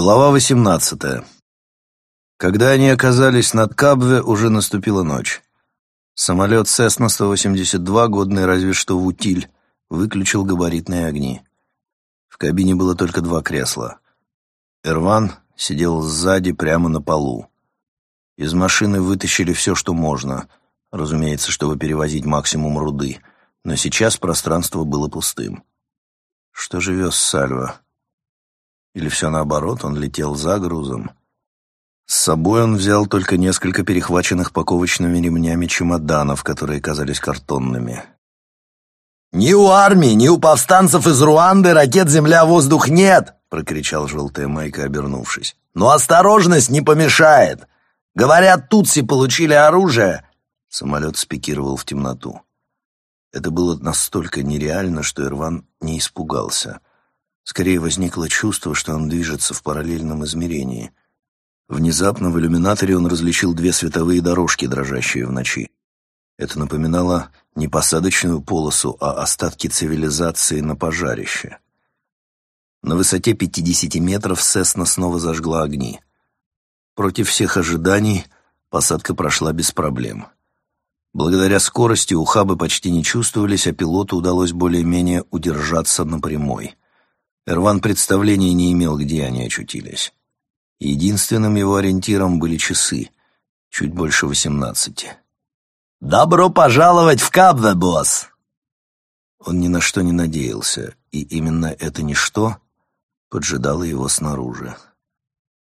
Глава 18. Когда они оказались над Кабве, уже наступила ночь. Самолет Cessna-182, годный разве что в утиль, выключил габаритные огни. В кабине было только два кресла. Эрван сидел сзади, прямо на полу. Из машины вытащили все, что можно, разумеется, чтобы перевозить максимум руды, но сейчас пространство было пустым. Что же вез Сальва? Или все наоборот, он летел за грузом. С собой он взял только несколько перехваченных паковочными ремнями чемоданов, которые казались картонными. «Ни у армии, ни у повстанцев из Руанды ракет «Земля-воздух» нет!» — прокричал желтая майка, обернувшись. «Но осторожность не помешает! Говорят, тутси получили оружие!» Самолет спикировал в темноту. Это было настолько нереально, что Ирван не испугался — Скорее возникло чувство, что он движется в параллельном измерении. Внезапно в иллюминаторе он различил две световые дорожки, дрожащие в ночи. Это напоминало не посадочную полосу, а остатки цивилизации на пожарище. На высоте 50 метров Сесна снова зажгла огни. Против всех ожиданий посадка прошла без проблем. Благодаря скорости ухабы почти не чувствовались, а пилоту удалось более-менее удержаться на прямой — Эрван представления не имел, где они очутились. Единственным его ориентиром были часы, чуть больше восемнадцати. «Добро пожаловать в Кабве, босс!» Он ни на что не надеялся, и именно это ничто поджидало его снаружи.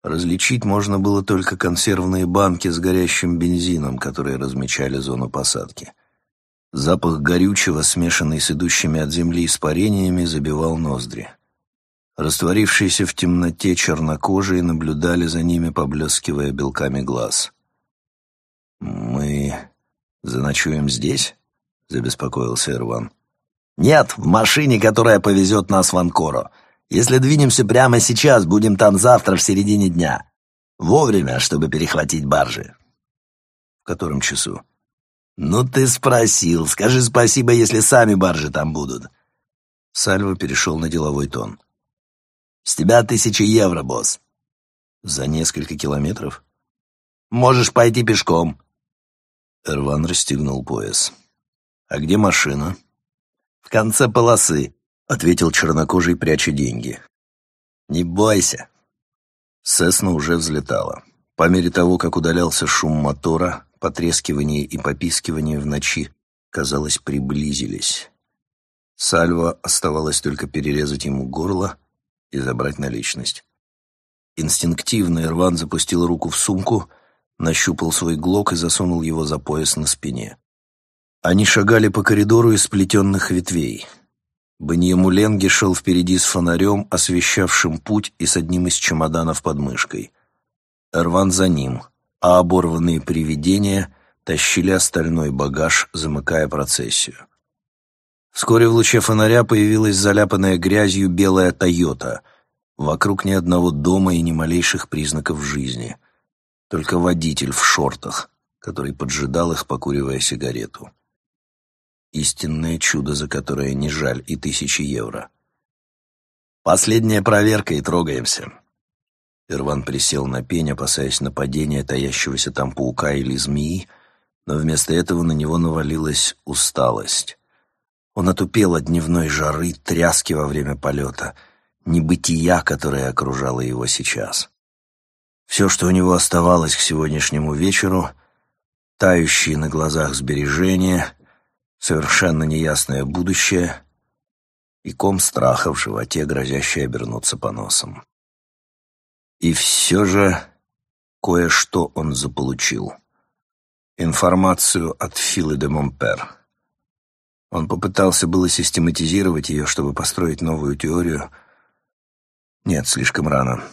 Различить можно было только консервные банки с горящим бензином, которые размечали зону посадки. Запах горючего, смешанный с идущими от земли испарениями, забивал ноздри. Растворившиеся в темноте чернокожие наблюдали за ними, поблескивая белками глаз. «Мы заночуем здесь?» — забеспокоился Ирван. «Нет, в машине, которая повезет нас в Анкору. Если двинемся прямо сейчас, будем там завтра в середине дня. Вовремя, чтобы перехватить баржи». «В котором часу?» «Ну ты спросил. Скажи спасибо, если сами баржи там будут». Сальва перешел на деловой тон. С тебя тысяча евро, босс. За несколько километров? Можешь пойти пешком. Эрван расстегнул пояс. А где машина? В конце полосы, ответил чернокожий, пряча деньги. Не бойся. Сесна уже взлетала. По мере того, как удалялся шум мотора, потрескивание и попискивание в ночи, казалось, приблизились. Сальва оставалось только перерезать ему горло, и забрать наличность. Инстинктивно Ирван запустил руку в сумку, нащупал свой глок и засунул его за пояс на спине. Они шагали по коридору из сплетенных ветвей. Баньямуленги шел впереди с фонарем, освещавшим путь и с одним из чемоданов под мышкой. Эрван за ним, а оборванные привидения тащили остальной багаж, замыкая процессию. Вскоре в луче фонаря появилась заляпанная грязью белая «Тойота». Вокруг ни одного дома и ни малейших признаков жизни. Только водитель в шортах, который поджидал их, покуривая сигарету. Истинное чудо, за которое не жаль и тысячи евро. «Последняя проверка и трогаемся». Ирван присел на пень, опасаясь нападения таящегося там паука или змеи, но вместо этого на него навалилась усталость. Он отупел от дневной жары, тряски во время полета, небытия, которое окружало его сейчас. Все, что у него оставалось к сегодняшнему вечеру, тающие на глазах сбережения, совершенно неясное будущее и ком страха в животе, грозящий обернуться поносом. И все же кое-что он заполучил. Информацию от Филы де Монпер — он попытался было систематизировать ее, чтобы построить новую теорию. Нет, слишком рано.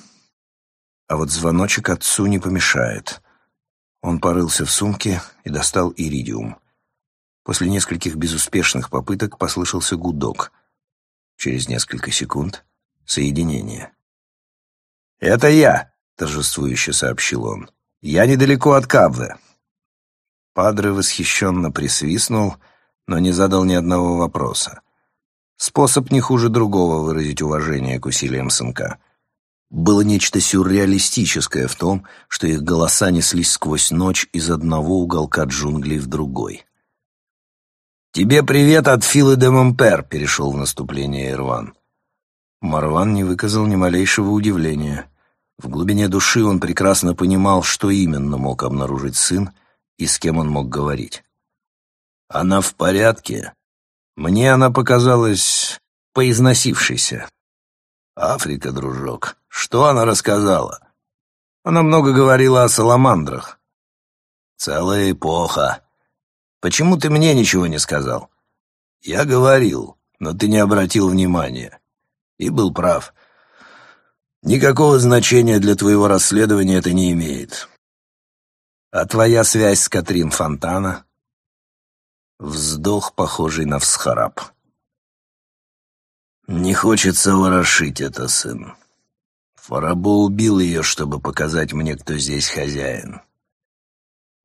А вот звоночек отцу не помешает. Он порылся в сумке и достал иридиум. После нескольких безуспешных попыток послышался гудок. Через несколько секунд — соединение. «Это я», — торжествующе сообщил он. «Я недалеко от Кабве». Падре восхищенно присвистнул — но не задал ни одного вопроса. Способ не хуже другого выразить уважение к усилиям сынка. Было нечто сюрреалистическое в том, что их голоса неслись сквозь ночь из одного уголка джунглей в другой. «Тебе привет от Филы де Момпер», — перешел в наступление Ирван. Марван не выказал ни малейшего удивления. В глубине души он прекрасно понимал, что именно мог обнаружить сын и с кем он мог говорить. «Она в порядке?» Мне она показалась поизносившейся. «Африка, дружок, что она рассказала?» Она много говорила о саламандрах. «Целая эпоха. Почему ты мне ничего не сказал?» «Я говорил, но ты не обратил внимания. И был прав. Никакого значения для твоего расследования это не имеет. А твоя связь с Катрин Фонтана?» Вздох, похожий на всхарап. «Не хочется ворошить это, сын. Фарабо убил ее, чтобы показать мне, кто здесь хозяин».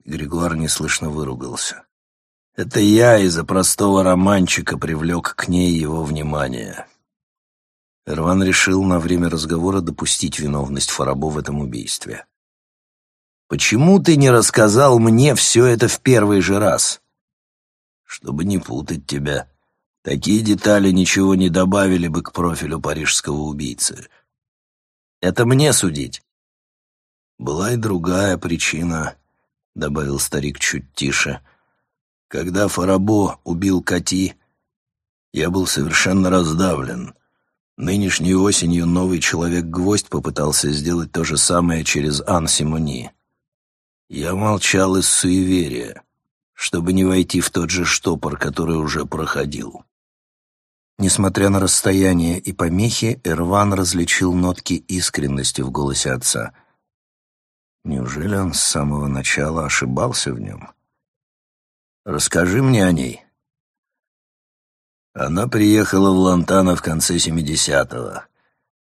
Григуар неслышно выругался. «Это я из-за простого романчика привлек к ней его внимание». Эрван решил на время разговора допустить виновность Фарабо в этом убийстве. «Почему ты не рассказал мне все это в первый же раз?» Чтобы не путать тебя. Такие детали ничего не добавили бы к профилю парижского убийцы. Это мне судить. Была и другая причина, — добавил старик чуть тише. Когда Фарабо убил Кати, я был совершенно раздавлен. Нынешней осенью новый человек-гвоздь попытался сделать то же самое через Ан Симони. Я молчал из суеверия чтобы не войти в тот же штопор, который уже проходил. Несмотря на расстояние и помехи, Эрван различил нотки искренности в голосе отца. Неужели он с самого начала ошибался в нем? «Расскажи мне о ней». Она приехала в Лантана в конце семидесятого.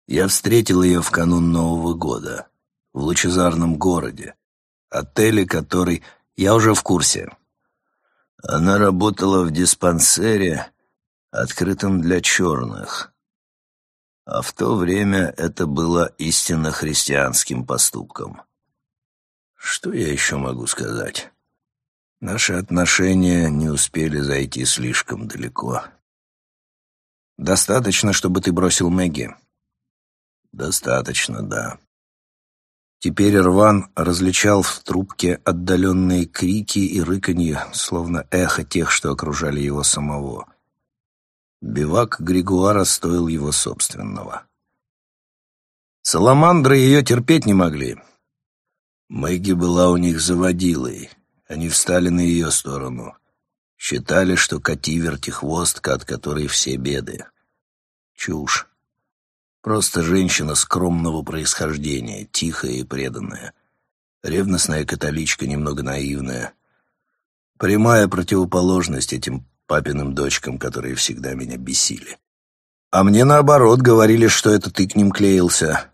Я встретил ее в канун Нового года, в лучезарном городе, отеле, который... Я уже в курсе. Она работала в диспансере, открытом для черных. А в то время это было истинно христианским поступком. Что я еще могу сказать? Наши отношения не успели зайти слишком далеко. Достаточно, чтобы ты бросил Мэгги? Достаточно, да. Теперь Рван различал в трубке отдаленные крики и рыканье, словно эхо тех, что окружали его самого. Бивак Григуара стоил его собственного. Саламандры ее терпеть не могли. Мэгги была у них заводилой. Они встали на ее сторону. Считали, что коти вертихвостка, от которой все беды. Чушь. Просто женщина скромного происхождения, тихая и преданная. Ревностная католичка, немного наивная. Прямая противоположность этим папиным дочкам, которые всегда меня бесили. А мне, наоборот, говорили, что это ты к ним клеился.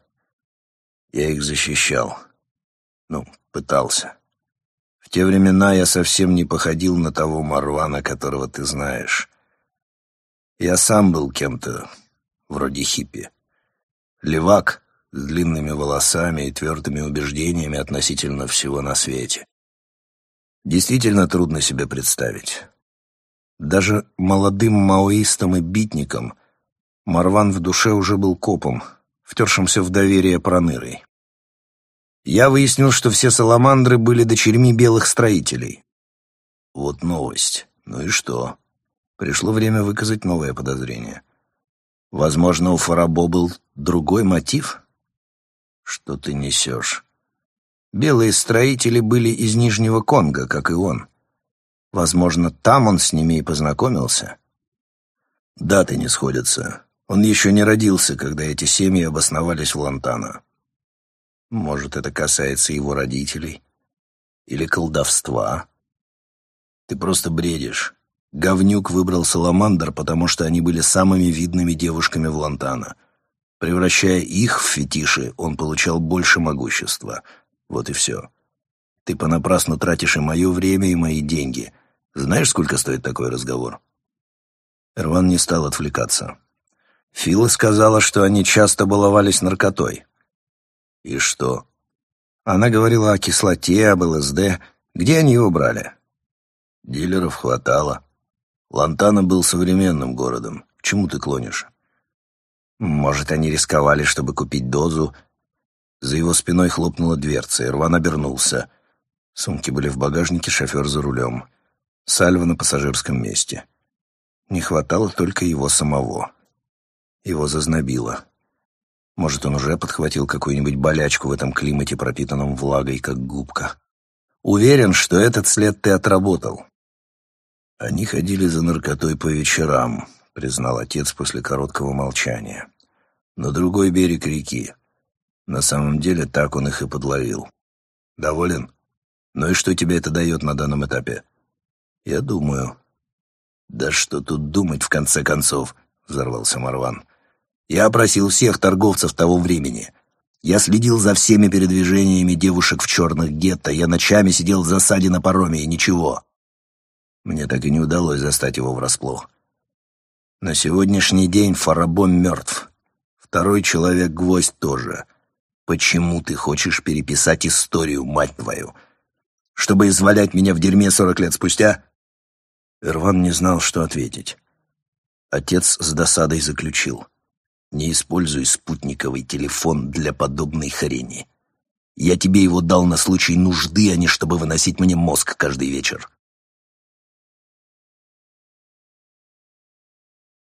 Я их защищал. Ну, пытался. В те времена я совсем не походил на того Марвана, которого ты знаешь. Я сам был кем-то вроде хиппи. Левак с длинными волосами и твердыми убеждениями относительно всего на свете. Действительно трудно себе представить. Даже молодым маоистам и битникам Марван в душе уже был копом, втершимся в доверие пронырой. Я выяснил, что все саламандры были дочерьми белых строителей. Вот новость. Ну и что? Пришло время выказать новое подозрение. Возможно, у Фарабо был другой мотив? Что ты несешь? Белые строители были из Нижнего Конго, как и он. Возможно, там он с ними и познакомился. Даты не сходятся. Он еще не родился, когда эти семьи обосновались в Лантана. Может, это касается его родителей? Или колдовства? Ты просто бредишь. Говнюк выбрал Саламандр, потому что они были самыми видными девушками в Лантана. Превращая их в фетиши, он получал больше могущества. Вот и все. Ты понапрасну тратишь и мое время, и мои деньги. Знаешь, сколько стоит такой разговор?» Эрван не стал отвлекаться. Фила сказала, что они часто баловались наркотой. И что? Она говорила о кислоте, об ЛСД. Где они его брали? Дилеров хватало. Лантана был современным городом. К чему ты клонишь? Может, они рисковали, чтобы купить дозу? За его спиной хлопнула дверца, и Рван обернулся. Сумки были в багажнике, шофер за рулем. Сальва на пассажирском месте. Не хватало только его самого. Его зазнобило. Может, он уже подхватил какую-нибудь болячку в этом климате, пропитанном влагой, как губка. Уверен, что этот след ты отработал. Они ходили за наркотой по вечерам, признал отец после короткого молчания. На другой берег реки. На самом деле так он их и подловил. Доволен? Ну и что тебе это дает на данном этапе? Я думаю, «Да что тут думать, в конце концов?» — взорвался Марван. «Я опросил всех торговцев того времени. Я следил за всеми передвижениями девушек в черных гетто. Я ночами сидел в засаде на пароме, и ничего. Мне так и не удалось застать его врасплох. На сегодняшний день Фарабон мертв. Второй человек-гвоздь тоже. Почему ты хочешь переписать историю, мать твою? Чтобы извалять меня в дерьме сорок лет спустя?» Эрван не знал, что ответить. Отец с досадой заключил. «Не используй спутниковый телефон для подобной хрени. Я тебе его дал на случай нужды, а не чтобы выносить мне мозг каждый вечер».